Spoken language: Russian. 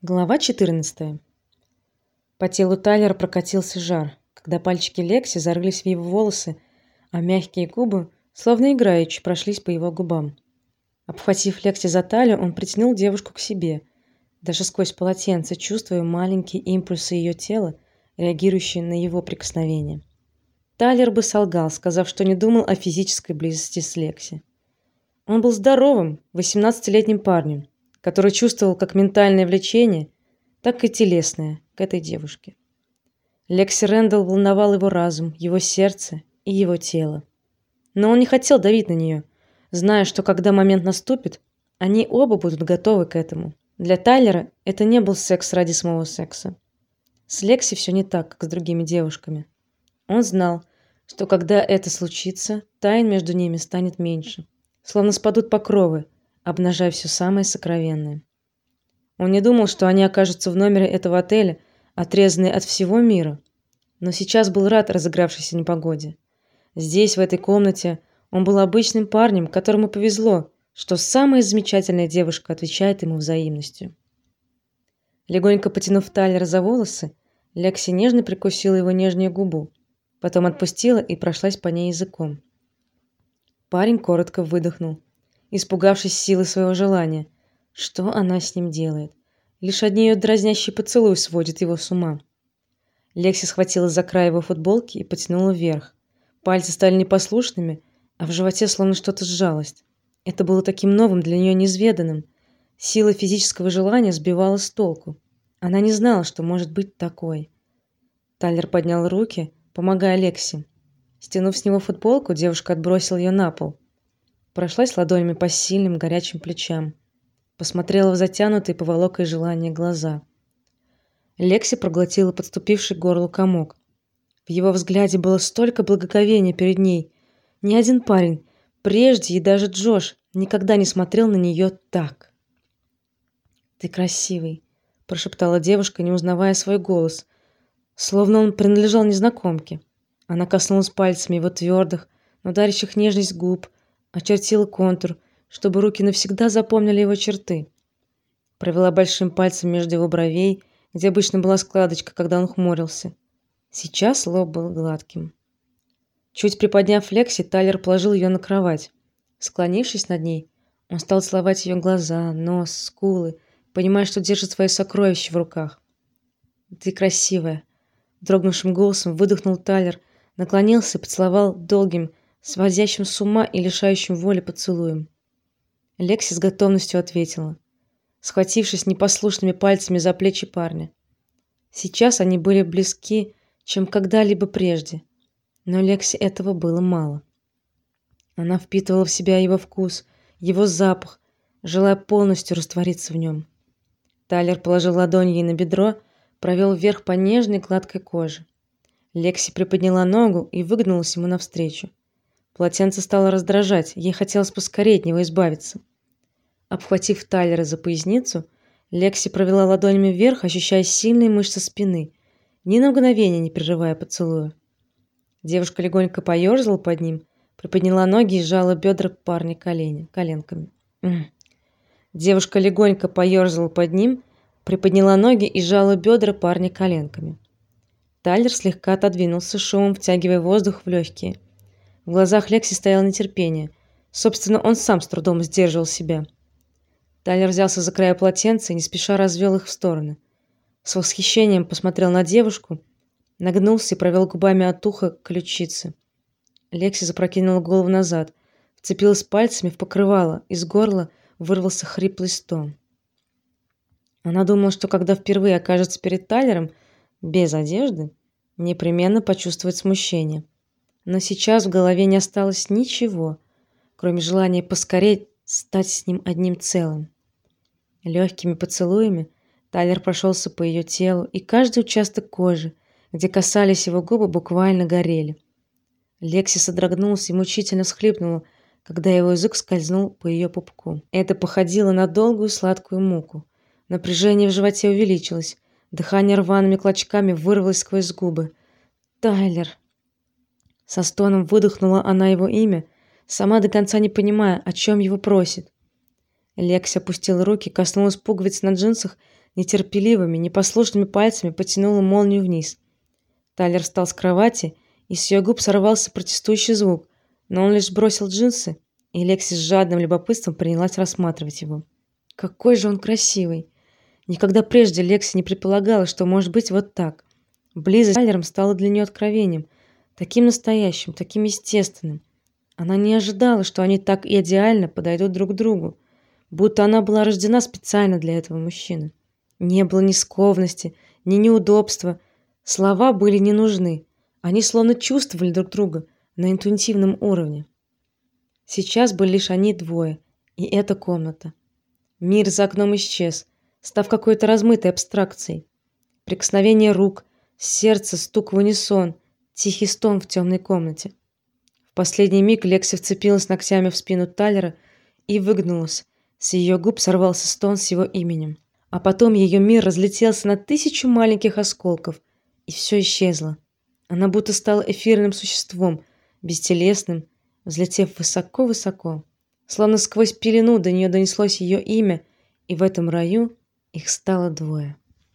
Глава 14. По телу Тайлера прокатился жар, когда пальчики Лекси зарылись в его волосы, а мягкие губы, словно играючи, прошлись по его губам. Обхватив Лекси за талию, он притянул девушку к себе, даже сквозь полотенце чувствуя маленькие импульсы ее тела, реагирующие на его прикосновение. Тайлер бы солгал, сказав, что не думал о физической близости с Лекси. Он был здоровым, восемнадцатилетним парнем который чувствовал как ментальное влечение, так и телесное к этой девушке. Лекси Рэндалл волновал его разум, его сердце и его тело. Но он не хотел давить на нее, зная, что когда момент наступит, они оба будут готовы к этому. Для Тайлера это не был секс ради самого секса. С Лекси все не так, как с другими девушками. Он знал, что когда это случится, тайн между ними станет меньше, словно спадут покровы, обнажая все самое сокровенное. Он не думал, что они окажутся в номере этого отеля, отрезанные от всего мира, но сейчас был рад разыгравшейся непогоде. Здесь, в этой комнате, он был обычным парнем, которому повезло, что самая замечательная девушка отвечает ему взаимностью. Легонько потянув Тайлера за волосы, Лекси нежно прикусила его нижнюю губу, потом отпустила и прошлась по ней языком. Парень коротко выдохнул испугавшись силы своего желания. Что она с ним делает? Лишь одни ее дразнящий поцелуй сводит его с ума. Лекси схватила за край его футболки и потянула вверх. Пальцы стали непослушными, а в животе словно что-то сжалось. Это было таким новым для нее неизведанным. Сила физического желания сбивала с толку. Она не знала, что может быть такой. Тайлер поднял руки, помогая Лекси. Стянув с него футболку, девушка отбросила ее на пол прошлась ладонями по сильным горячим плечам, посмотрела в затянутые поволокой желания глаза. Лекси проглотила подступивший к горлу комок. В его взгляде было столько благоговения перед ней. Ни один парень, прежде и даже Джош, никогда не смотрел на нее так. Ты красивый, прошептала девушка, не узнавая свой голос, словно он принадлежал незнакомке. Она коснулась пальцами его твердых, но дарящих нежность губ, очертила контур, чтобы руки навсегда запомнили его черты. Провела большим пальцем между его бровей, где обычно была складочка, когда он хмурился. Сейчас лоб был гладким. Чуть приподняв Лекси, Тайлер положил ее на кровать. Склонившись над ней, он стал целовать ее глаза, нос, скулы, понимая, что держит свое сокровище в руках. "Ты красивая", дрогнувшим голосом выдохнул Тайлер, наклонился и поцеловал долгим, сводящим с ума и лишающим воли поцелуем. Лекси с готовностью ответила, схватившись непослушными пальцами за плечи парня. Сейчас они были близки, чем когда-либо прежде, но Лекси этого было мало. Она впитывала в себя его вкус, его запах, желая полностью раствориться в нем. Тайлер положил ладонь ей на бедро, провел вверх по нежной гладкой коже. Лекси приподняла ногу и выгнулась ему навстречу. Полотенце стало раздражать, ей хотелось поскорее от него избавиться. Обхватив Тайлера за поясницу, Лекси провела ладонями вверх, ощущая сильные мышцы спины, ни на мгновение не прерывая поцелуя. Девушка легонько поерзала под ним, приподняла ноги и сжала бедра парня колени, коленками. Девушка легонько поерзала под ним, приподняла ноги и сжала бедра парня коленками. Тайлер слегка отодвинулся, шумом втягивая воздух в легкие. В глазах Лекси стояло нетерпение. Собственно, он сам с трудом сдерживал себя. Тайлер взялся за край полотенца и не спеша развел их в стороны. С восхищением посмотрел на девушку, нагнулся и провел губами от уха к ключице. Лекси запрокинула голову назад, вцепилась пальцами в покрывало, из горла вырвался хриплый стон. Она думала, что когда впервые окажется перед Тайлером без одежды, непременно почувствует смущение но сейчас в голове не осталось ничего, кроме желания поскорее стать с ним одним целым. Легкими поцелуями Тайлер прошелся по ее телу, и каждый участок кожи, где касались его губы, буквально горели. Лекси содрогнулась и мучительно всхлипнула, когда его язык скользнул по ее пупку. Это походило на долгую сладкую муку. Напряжение в животе увеличилось, дыхание рваными клочками вырвалось сквозь губы. Тайлер, со стоном выдохнула она его имя, сама до конца не понимая, о чем его просит. Лекси опустила руки, коснулась пуговиц на джинсах, нетерпеливыми, непослушными пальцами потянула молнию вниз. Тайлер встал с кровати, и с ее губ сорвался протестующий звук, но он лишь бросил джинсы, и Лекси с жадным любопытством принялась рассматривать его. Какой же он красивый! Никогда прежде Лекси не предполагала, что может быть вот так. Близость с Тайлером стала для нее откровением, таким настоящим, таким естественным. Она не ожидала, что они так идеально подойдут друг к другу, будто она была рождена специально для этого мужчины. Не было ни скованности, ни неудобства. Слова были не нужны. Они словно чувствовали друг друга на интуитивном уровне. Сейчас были лишь они двое, и эта комната. Мир за окном исчез, став какой-то размытой абстракцией. Прикосновение рук, сердце, стук в унисон, тихий стон в темной комнате. В последний миг Лекси вцепилась ногтями в спину Тайлера и выгнулась. С ее губ сорвался стон с его именем. А потом ее мир разлетелся на тысячу маленьких осколков, и все исчезло. Она будто стала эфирным существом, бестелесным, взлетев высоко-высоко. Словно сквозь пелену до нее донеслось ее имя, и в этом раю их стало двое.